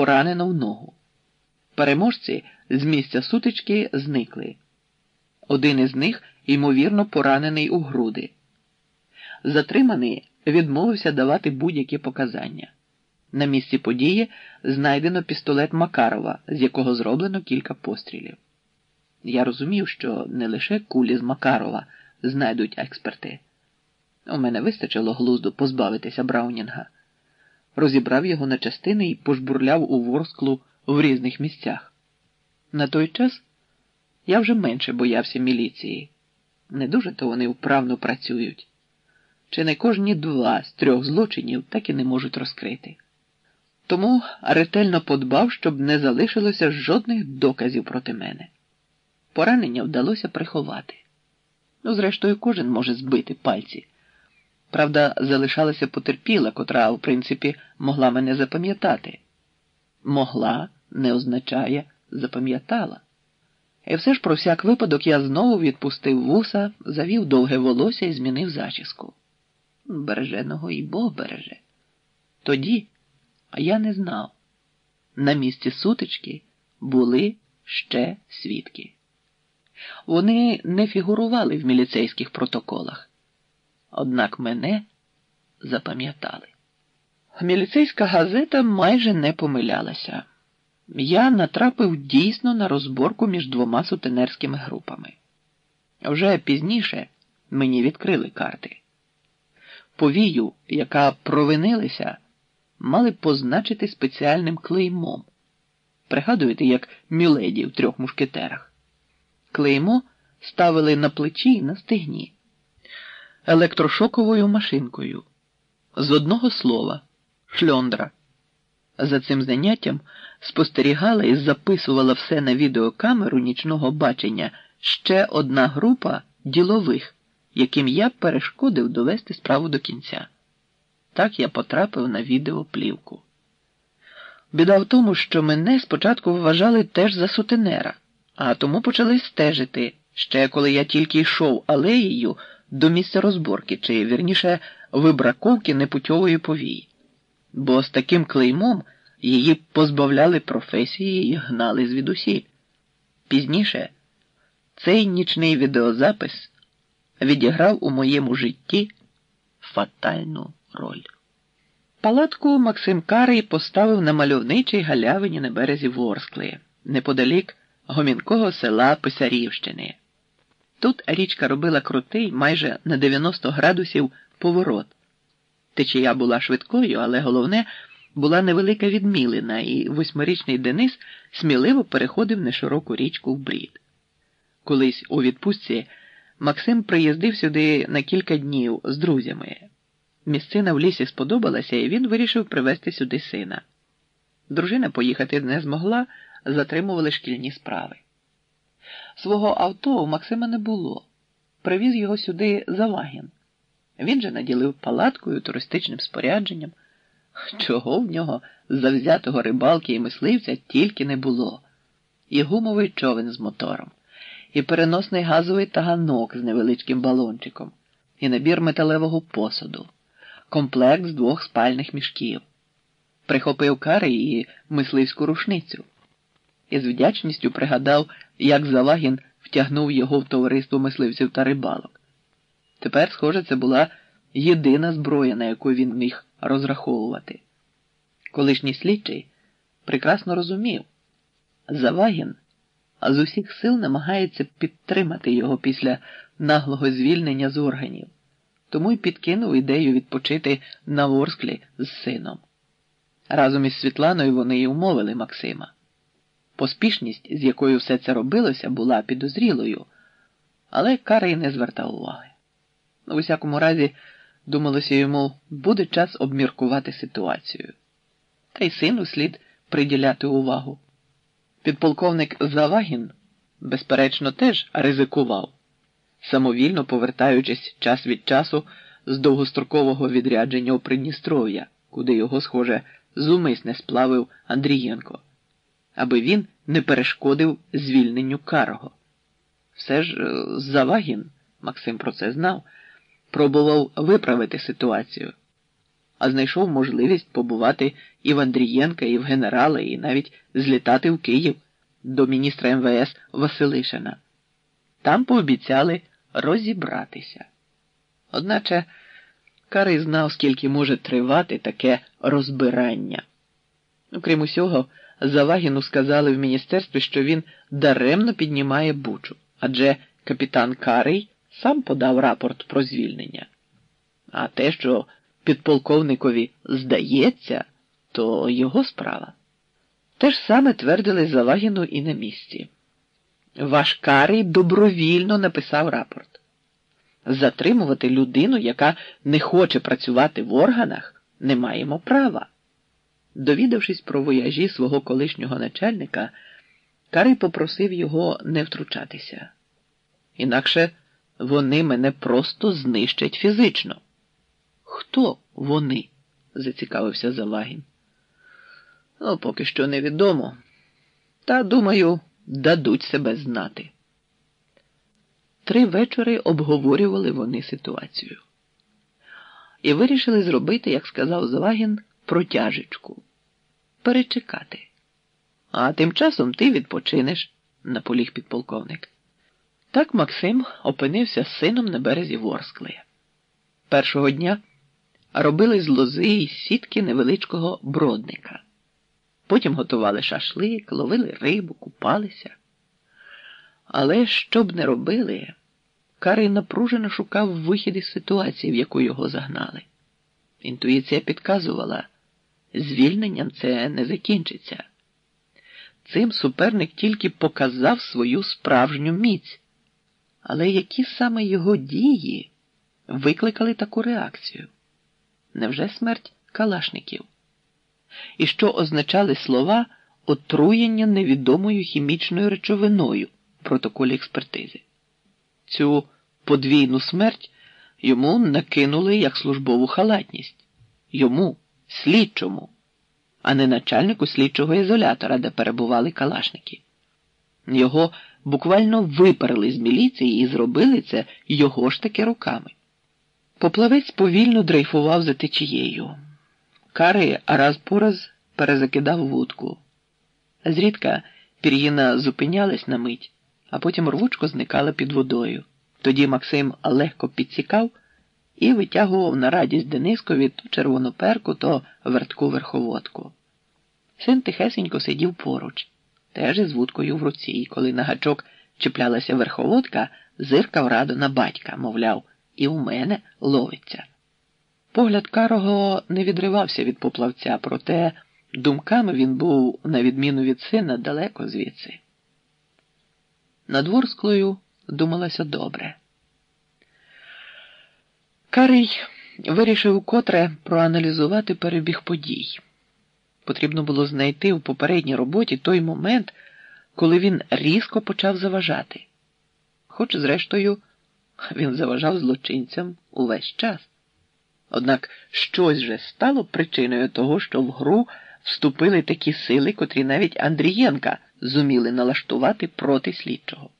поранено в ногу. Переможці з місця сутички зникли. Один із них, ймовірно, поранений у груди. Затриманий відмовився давати будь-які показання. На місці події знайдено пістолет Макарова, з якого зроблено кілька пострілів. Я розумів, що не лише кулі з Макарова знайдуть експерти. У мене вистачило глузду позбавитися Браунінга. Розібрав його на частини і пожбурляв у ворсклу в різних місцях. На той час я вже менше боявся міліції. Не дуже то вони вправно працюють. Чи не кожні два з трьох злочинів так і не можуть розкрити. Тому ретельно подбав, щоб не залишилося жодних доказів проти мене. Поранення вдалося приховати. Ну, зрештою, кожен може збити пальці. Правда, залишалася потерпіла, котра, в принципі, могла мене запам'ятати. Могла не означає запам'ятала. І все ж про всяк випадок я знову відпустив вуса, завів довге волосся і змінив зачіску. Береженого і Бог береже. Тоді, а я не знав, на місці сутички були ще свідки. Вони не фігурували в міліцейських протоколах, однак мене запам'ятали. Міліцейська газета майже не помилялася. Я натрапив дійсно на розборку між двома сутенерськими групами. Вже пізніше мені відкрили карти. Повію, яка провинилися, мали позначити спеціальним клеймом. Пригадуєте, як міледі в трьох мушкетерах. Клеймо ставили на плечі і на стегні, електрошоковою машинкою. З одного слова шльондра. За цим заняттям спостерігала і записувала все на відеокамеру нічного бачення ще одна група ділових, яким я перешкодив довести справу до кінця. Так я потрапив на відеоплівку. Біда в тому, що мене спочатку вважали теж за сутенера, а тому почали стежити, ще коли я тільки йшов алеєю до місця розборки, чи вірніше вибраковки непутьової повії. Бо з таким клеймом її позбавляли професії і гнали звідусіль. Пізніше цей нічний відеозапис відіграв у моєму житті фатальну роль. Палатку Максим Карий поставив на мальовничій галявині на березі Ворскли, неподалік гомінкого села Писарівщини. Тут річка робила крутий майже на 90 градусів поворот. Течія була швидкою, але головне була невелика відмілина, і восьмирічний Денис сміливо переходив нешироку річку в брід. Колись у відпустці Максим приїздив сюди на кілька днів з друзями. Місцина в лісі сподобалася, і він вирішив привезти сюди сина. Дружина поїхати не змогла, затримували шкільні справи. Свого авто у Максима не було. Привіз його сюди Завагін. Він же наділив палаткою, туристичним спорядженням. Чого в нього завзятого рибалки і мисливця тільки не було, і гумовий човен з мотором, і переносний газовий таганок з невеличким балончиком, і набір металевого посуду, комплект з двох спальних мішків, прихопив кари і мисливську рушницю. І з вдячністю пригадав, як Залагін втягнув його в товариство мисливців та рибалок. Тепер, схоже, це була єдина зброя, на яку він міг розраховувати. Колишній слідчий прекрасно розумів, Завагін з усіх сил намагається підтримати його після наглого звільнення з органів, тому й підкинув ідею відпочити на Ворсклі з сином. Разом із Світланою вони й умовили Максима. Поспішність, з якою все це робилося, була підозрілою, але Карий не звертав уваги. У всякому разі, думалося йому, буде час обміркувати ситуацію. Та й сину слід приділяти увагу. Підполковник Завагін, безперечно, теж ризикував, самовільно повертаючись час від часу з довгострокового відрядження у Придністров'я, куди його, схоже, зумисне сплавив Андрієнко, аби він не перешкодив звільненню Карого. Все ж е, Завагін, Максим про це знав, пробував виправити ситуацію. а знайшов можливість побувати і в Андрієнка, і в генерала, і навіть злітати в Київ до міністра МВС Василишина. Там пообіцяли розібратися. Одначе Карий знав, скільки може тривати таке розбирання. Окрім усього, Завагіну сказали в міністерстві, що він даремно піднімає бучу, адже капітан Карий сам подав рапорт про звільнення. А те, що підполковникові здається, то його справа. Те ж саме твердили Завагіну і на місці. Ваш Карий добровільно написав рапорт. Затримувати людину, яка не хоче працювати в органах, не маємо права. Довідавшись про вояжі свого колишнього начальника, Карий попросив його не втручатися. Інакше вони мене просто знищать фізично. Хто вони? зацікавився Залагін. Ну, поки що невідомо. Та, думаю, дадуть себе знати. Три вечори обговорювали вони ситуацію. І вирішили зробити, як сказав Залагін, протяжечку. Перечекати. А тим часом ти відпочинеш, наполіг підполковник. Так Максим опинився з сином на березі Ворскли. Першого дня робили з лози і сітки невеличкого бродника. Потім готували шашлик, ловили рибу, купалися. Але що б не робили, Карий напружено шукав вихід із ситуації, в яку його загнали. Інтуїція підказувала, звільненням це не закінчиться. Цим суперник тільки показав свою справжню міць. Але які саме його дії викликали таку реакцію? Невже смерть калашників? І що означали слова отруєння невідомою хімічною речовиною в протоколі експертизи? Цю подвійну смерть йому накинули як службову халатність, йому, слідчому, а не начальнику слідчого ізолятора, де перебували калашники. Його буквально виперли з міліції і зробили це його ж таки руками. Поплавець повільно дрейфував за течією. Кари раз по раз перезакидав вудку. Зрідка пір'їна зупинялась на мить, а потім рвучко зникала під водою. Тоді Максим легко підсікав і витягував на радість Денискові то червону перку, то вертку верховодку. Син тихесенько сидів поруч, теж із вудкою в руці, і коли на гачок чіплялася верховодка, зиркав радо на батька, мовляв, і у мене ловиться. Погляд Карого не відривався від поплавця, проте думками він був, на відміну від сина, далеко звідси. Над Ворсклою думалося добре. Карий вирішив котре проаналізувати перебіг подій. Потрібно було знайти в попередній роботі той момент, коли він різко почав заважати. Хоч, зрештою, він заважав злочинцям увесь час. Однак щось же стало причиною того, що в гру вступили такі сили, котрі навіть Андрієнка зуміли налаштувати проти слідчого.